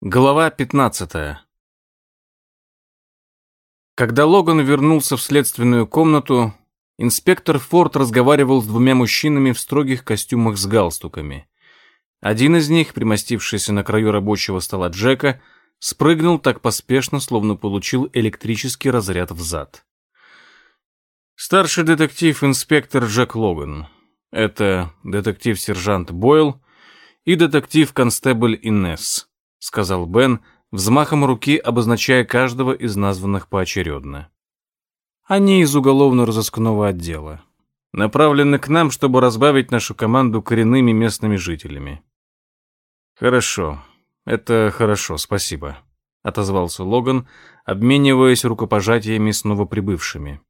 Глава 15. Когда Логан вернулся в следственную комнату, инспектор Форд разговаривал с двумя мужчинами в строгих костюмах с галстуками. Один из них, примостившийся на краю рабочего стола Джека, спрыгнул так поспешно, словно получил электрический разряд в зад. Старший детектив-инспектор Джек Логан. Это детектив-сержант Бойл и детектив-констебль Иннесс. — сказал Бен, взмахом руки обозначая каждого из названных поочередно. «Они из уголовно-розыскного отдела. Направлены к нам, чтобы разбавить нашу команду коренными местными жителями». «Хорошо. Это хорошо, спасибо», — отозвался Логан, обмениваясь рукопожатиями с новоприбывшими.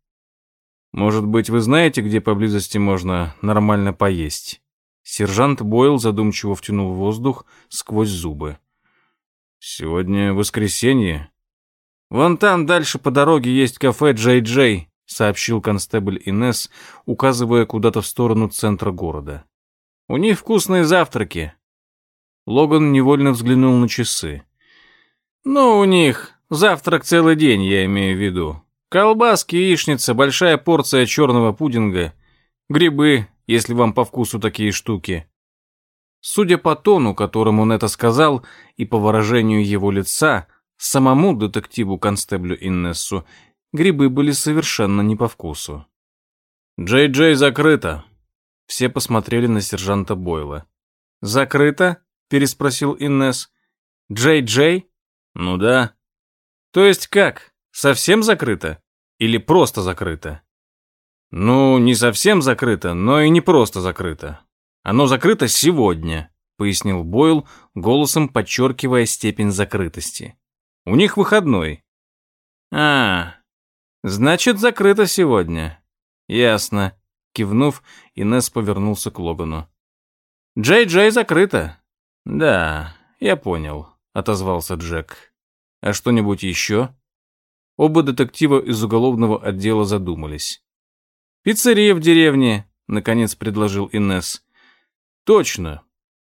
«Может быть, вы знаете, где поблизости можно нормально поесть?» Сержант Бойл задумчиво втянул воздух сквозь зубы. «Сегодня воскресенье». «Вон там дальше по дороге есть кафе Джей Джей», сообщил констебль Инес, указывая куда-то в сторону центра города. «У них вкусные завтраки». Логан невольно взглянул на часы. «Ну, у них завтрак целый день, я имею в виду. Колбаски, яичница, большая порция черного пудинга, грибы, если вам по вкусу такие штуки. Судя по тону, которым он это сказал, и по выражению его лица, самому детективу-констеблю Иннессу грибы были совершенно не по вкусу. «Джей-Джей закрыто!» Все посмотрели на сержанта Бойла. «Закрыто?» — переспросил Иннес. «Джей-Джей?» «Ну да». «То есть как? Совсем закрыто? Или просто закрыто?» «Ну, не совсем закрыто, но и не просто закрыто. Оно закрыто сегодня», — пояснил Бойл, голосом подчеркивая степень закрытости. «У них выходной». «А, значит, закрыто сегодня». «Ясно», — кивнув, Инесс повернулся к Логану. «Джей-Джей закрыто». «Да, я понял», — отозвался Джек. «А что-нибудь еще?» Оба детектива из уголовного отдела задумались. «Пиццерия в деревне», — наконец предложил Инесс. «Точно.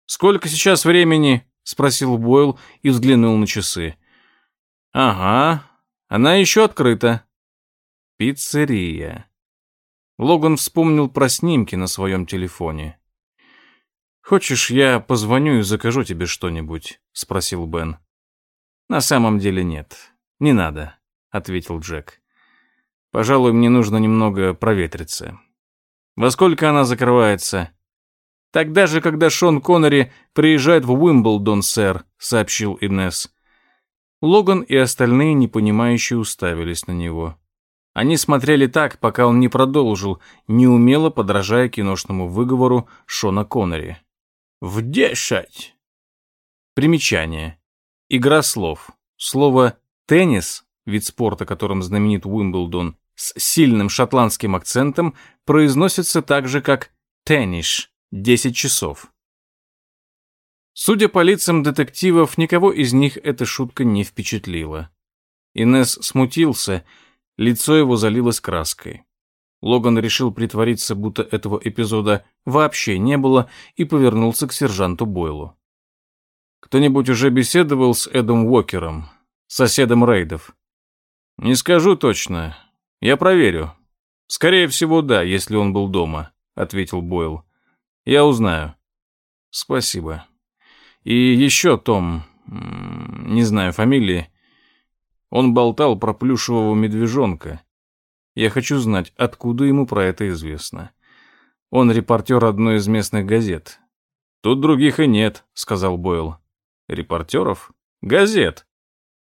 Сколько сейчас времени?» — спросил Бойл и взглянул на часы. «Ага, она еще открыта». «Пиццерия». Логан вспомнил про снимки на своем телефоне. «Хочешь, я позвоню и закажу тебе что-нибудь?» — спросил Бен. «На самом деле нет. Не надо», — ответил Джек. «Пожалуй, мне нужно немного проветриться». «Во сколько она закрывается?» Тогда же, когда Шон Коннери приезжает в Уимблдон, сэр», — сообщил Инесс. Логан и остальные непонимающие уставились на него. Они смотрели так, пока он не продолжил, неумело подражая киношному выговору Шона Коннери. «В десять!» Примечание. Игра слов. Слово «теннис», вид спорта, которым знаменит Уимблдон, с сильным шотландским акцентом, произносится так же, как «тенниш». Десять часов. Судя по лицам детективов, никого из них эта шутка не впечатлила. Инес смутился, лицо его залилось краской. Логан решил притвориться, будто этого эпизода вообще не было, и повернулся к сержанту Бойлу. «Кто-нибудь уже беседовал с Эдом Уокером, соседом Рейдов?» «Не скажу точно. Я проверю. Скорее всего, да, если он был дома», — ответил Бойл. Я узнаю. Спасибо. И еще Том, не знаю фамилии, он болтал про плюшевого медвежонка. Я хочу знать, откуда ему про это известно. Он репортер одной из местных газет. Тут других и нет, сказал Бойл. Репортеров? Газет.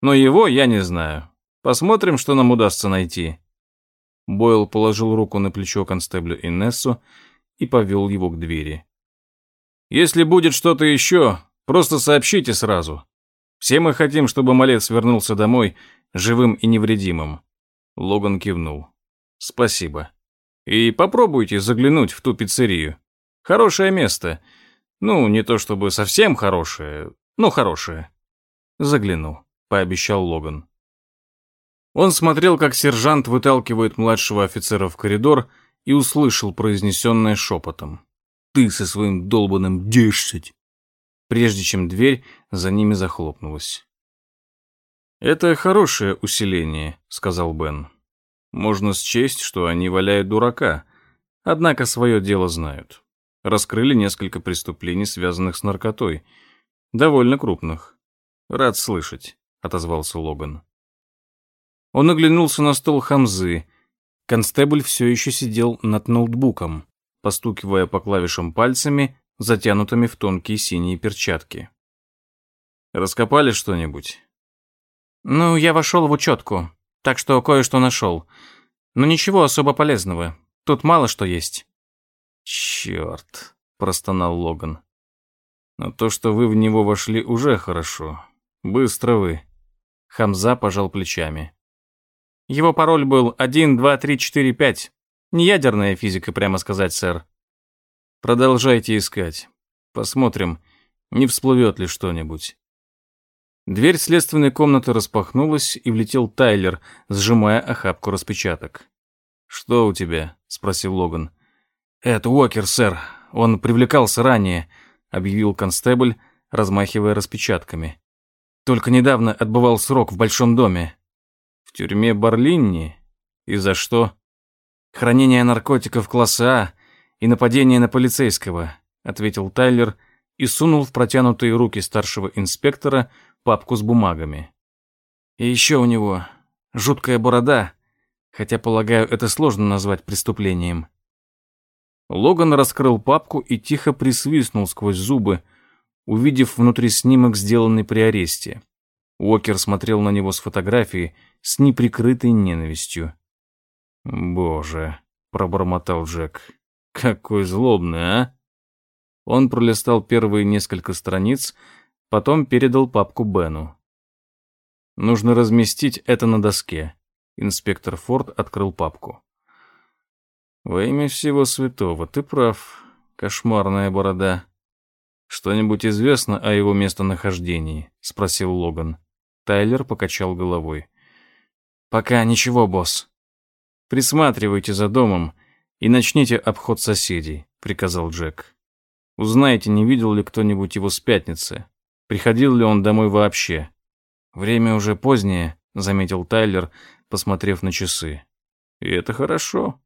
Но его я не знаю. Посмотрим, что нам удастся найти. Бойл положил руку на плечо констеблю Инессу и повел его к двери. «Если будет что-то еще, просто сообщите сразу. Все мы хотим, чтобы малец вернулся домой живым и невредимым». Логан кивнул. «Спасибо. И попробуйте заглянуть в ту пиццерию. Хорошее место. Ну, не то чтобы совсем хорошее, но хорошее». «Загляну», — пообещал Логан. Он смотрел, как сержант выталкивает младшего офицера в коридор, и услышал произнесенное шепотом. «Ты со своим долбанным десять!» прежде чем дверь за ними захлопнулась. «Это хорошее усиление», — сказал Бен. «Можно счесть, что они валяют дурака, однако свое дело знают. Раскрыли несколько преступлений, связанных с наркотой. Довольно крупных. Рад слышать», — отозвался Логан. Он оглянулся на стол Хамзы. Констебль все еще сидел над ноутбуком, постукивая по клавишам пальцами, затянутыми в тонкие синие перчатки. «Раскопали что-нибудь?» «Ну, я вошел в учетку, так что кое-что нашел. Но ничего особо полезного. Тут мало что есть». «Черт», — простонал Логан. «Но то, что вы в него вошли, уже хорошо. Быстро вы». Хамза пожал плечами. Его пароль был 1, 2, 3, 4, 5. Не ядерная физика, прямо сказать, сэр. Продолжайте искать. Посмотрим, не всплывет ли что-нибудь. Дверь следственной комнаты распахнулась, и влетел Тайлер, сжимая охапку распечаток. «Что у тебя?» — спросил Логан. «Это Уокер, сэр. Он привлекался ранее», — объявил констебль, размахивая распечатками. «Только недавно отбывал срок в большом доме. В тюрьме Барлинни? И за что? Хранение наркотиков класса А и нападение на полицейского, ответил Тайлер и сунул в протянутые руки старшего инспектора папку с бумагами. И еще у него жуткая борода, хотя, полагаю, это сложно назвать преступлением. Логан раскрыл папку и тихо присвистнул сквозь зубы, увидев внутри снимок, сделанный при аресте. Уокер смотрел на него с фотографии с неприкрытой ненавистью. «Боже», — пробормотал Джек, — «какой злобный, а?» Он пролистал первые несколько страниц, потом передал папку Бену. «Нужно разместить это на доске». Инспектор Форд открыл папку. «Во имя всего святого, ты прав. Кошмарная борода. Что-нибудь известно о его местонахождении?» — спросил Логан. Тайлер покачал головой. «Пока ничего, босс. Присматривайте за домом и начните обход соседей», — приказал Джек. «Узнайте, не видел ли кто-нибудь его с пятницы. Приходил ли он домой вообще?» «Время уже позднее», — заметил Тайлер, посмотрев на часы. «И это хорошо.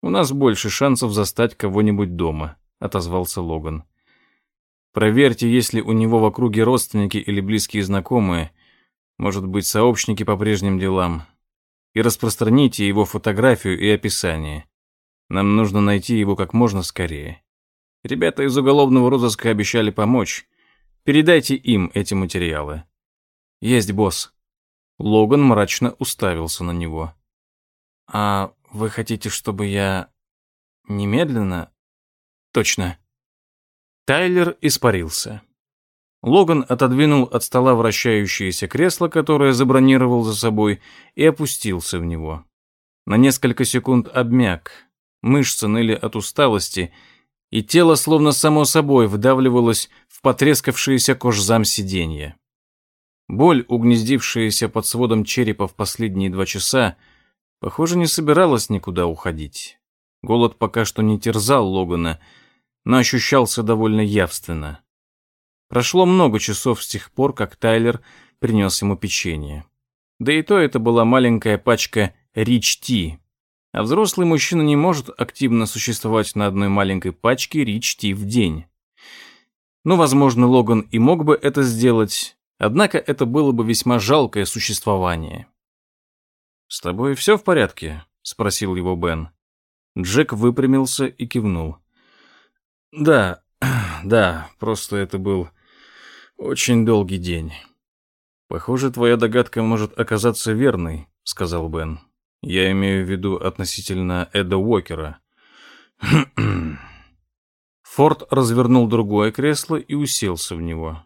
У нас больше шансов застать кого-нибудь дома», — отозвался Логан. «Проверьте, есть ли у него в округе родственники или близкие знакомые, может быть, сообщники по прежним делам, и распространите его фотографию и описание. Нам нужно найти его как можно скорее. Ребята из уголовного розыска обещали помочь. Передайте им эти материалы. Есть босс. Логан мрачно уставился на него. А вы хотите, чтобы я немедленно? Точно. Тайлер испарился. Логан отодвинул от стола вращающееся кресло, которое забронировал за собой, и опустился в него. На несколько секунд обмяк. Мышцы ныли от усталости, и тело словно само собой вдавливалось в потрескавшиеся кожзам сиденья. Боль, угнездившаяся под сводом черепа в последние два часа, похоже, не собиралась никуда уходить. Голод пока что не терзал Логана, но ощущался довольно явственно. Прошло много часов с тех пор, как Тайлер принес ему печенье. Да и то это была маленькая пачка Рич Ти. А взрослый мужчина не может активно существовать на одной маленькой пачке Рич Ти в день. Ну, возможно, Логан и мог бы это сделать, однако это было бы весьма жалкое существование. «С тобой все в порядке?» — спросил его Бен. Джек выпрямился и кивнул. «Да, да, просто это был очень долгий день. Похоже, твоя догадка может оказаться верной, сказал Бен. Я имею в виду относительно Эда Уокера. Форд развернул другое кресло и уселся в него.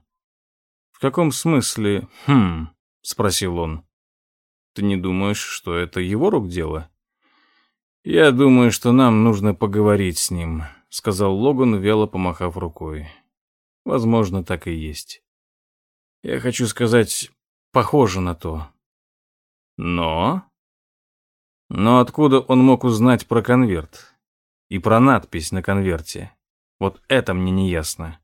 В каком смысле? Хм, спросил он. Ты не думаешь, что это его рук дело? Я думаю, что нам нужно поговорить с ним, сказал Логан, вяло помахав рукой. Возможно, так и есть. Я хочу сказать, похоже на то. Но? Но откуда он мог узнать про конверт? И про надпись на конверте? Вот это мне не ясно.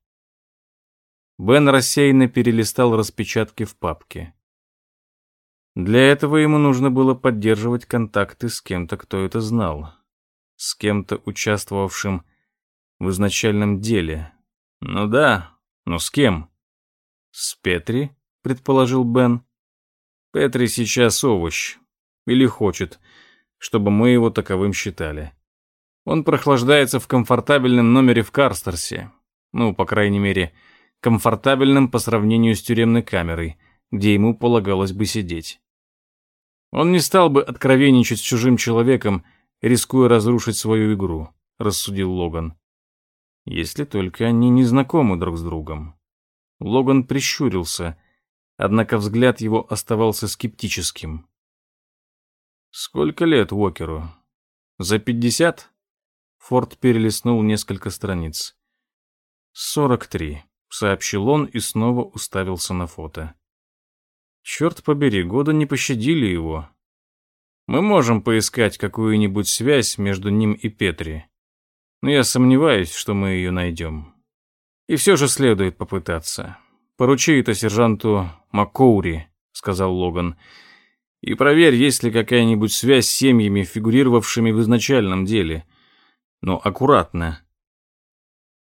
Бен рассеянно перелистал распечатки в папке. Для этого ему нужно было поддерживать контакты с кем-то, кто это знал. С кем-то, участвовавшим в изначальном деле. Ну да, но с кем? С Петри, предположил Бен. Петри сейчас овощ. Или хочет, чтобы мы его таковым считали. Он прохлаждается в комфортабельном номере в Карстерсе. Ну, по крайней мере, комфортабельном по сравнению с тюремной камерой, где ему полагалось бы сидеть. Он не стал бы откровенничать с чужим человеком, рискуя разрушить свою игру, рассудил Логан. Если только они не знакомы друг с другом. Логан прищурился, однако взгляд его оставался скептическим. Сколько лет Уокеру? За пятьдесят? Форд перелистнул несколько страниц. «Сорок три», — сообщил он и снова уставился на фото. Черт побери, года не пощадили его. Мы можем поискать какую-нибудь связь между ним и Петри, но я сомневаюсь, что мы ее найдем. И все же следует попытаться. Поручи это сержанту Маккоури, сказал Логан, и проверь, есть ли какая-нибудь связь с семьями, фигурировавшими в изначальном деле. Но аккуратно.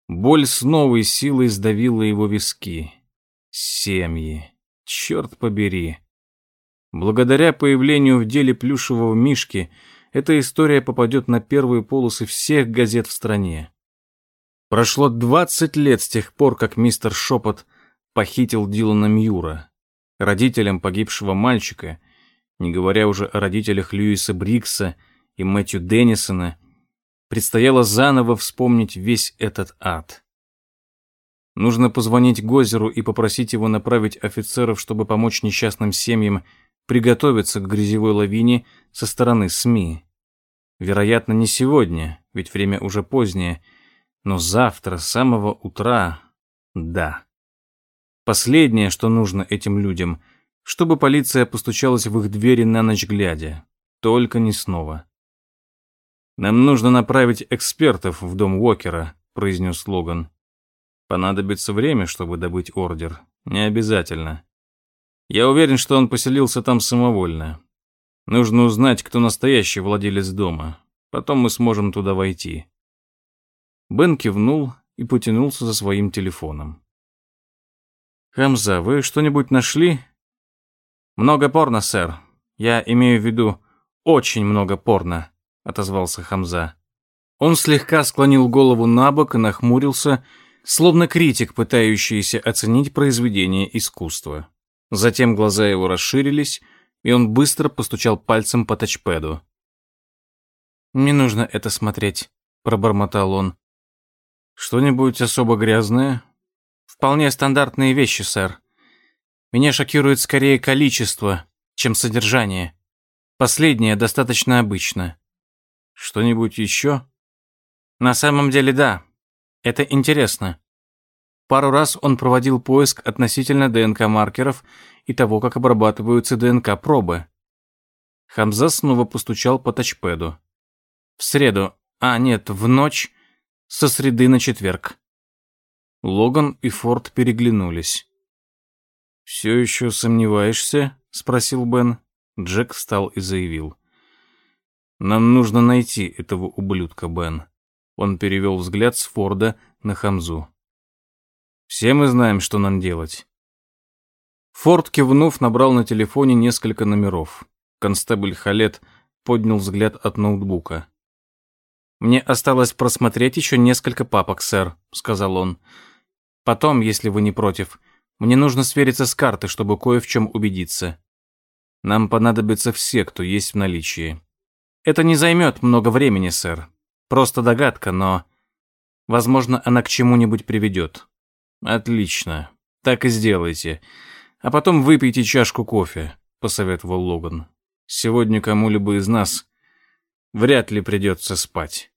Боль с новой силой сдавила его виски. Семьи. Черт побери. Благодаря появлению в деле плюшевого мишки эта история попадет на первые полосы всех газет в стране. Прошло 20 лет с тех пор, как мистер Шепот похитил Дилана Мьюра. Родителям погибшего мальчика, не говоря уже о родителях Льюиса Брикса и Мэтью Деннисона, предстояло заново вспомнить весь этот ад. Нужно позвонить Гозеру и попросить его направить офицеров, чтобы помочь несчастным семьям приготовиться к грязевой лавине со стороны СМИ. Вероятно, не сегодня, ведь время уже позднее, но завтра, с самого утра, да. Последнее, что нужно этим людям, чтобы полиция постучалась в их двери на ночь глядя. Только не снова. «Нам нужно направить экспертов в дом Уокера», — произнес Логан. Понадобится время, чтобы добыть ордер. Не обязательно. Я уверен, что он поселился там самовольно. Нужно узнать, кто настоящий владелец дома. Потом мы сможем туда войти. Бен кивнул и потянулся за своим телефоном. «Хамза, вы что-нибудь нашли?» «Много порно, сэр. Я имею в виду очень много порно», — отозвался Хамза. Он слегка склонил голову на бок и нахмурился, — словно критик, пытающийся оценить произведение искусства. Затем глаза его расширились, и он быстро постучал пальцем по тачпеду. «Не нужно это смотреть», — пробормотал он. «Что-нибудь особо грязное?» «Вполне стандартные вещи, сэр. Меня шокирует скорее количество, чем содержание. Последнее достаточно обычно». «Что-нибудь еще?» «На самом деле, да. Это интересно. Пару раз он проводил поиск относительно ДНК-маркеров и того, как обрабатываются ДНК-пробы. Хамза снова постучал по тачпеду. В среду, а нет, в ночь, со среды на четверг. Логан и Форд переглянулись. «Все еще сомневаешься?» — спросил Бен. Джек встал и заявил. «Нам нужно найти этого ублюдка, Бен». Он перевел взгляд с Форда на Хамзу. «Все мы знаем, что нам делать». Форд, кивнув, набрал на телефоне несколько номеров. Констебль Халет поднял взгляд от ноутбука. «Мне осталось просмотреть еще несколько папок, сэр», — сказал он. «Потом, если вы не против, мне нужно свериться с картой, чтобы кое в чем убедиться. Нам понадобятся все, кто есть в наличии. Это не займет много времени, сэр. Просто догадка, но... Возможно, она к чему-нибудь приведет. Отлично. Так и сделайте. А потом выпейте чашку кофе, посоветовал Логан. Сегодня кому-либо из нас вряд ли придется спать.